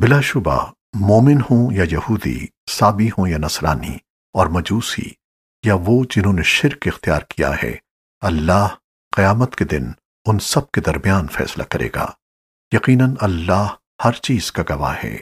بلا شبہ مومن ہوں یا یہودی، سابی ہوں یا نصرانی اور مجوسی، یا وہ جنہوں نے شرک اختیار کیا ہے، اللہ قیامت کے دن ان سب کے درمیان فیصلہ کرے گا۔ یقیناً اللہ ہر چیز کا گواہ ہے۔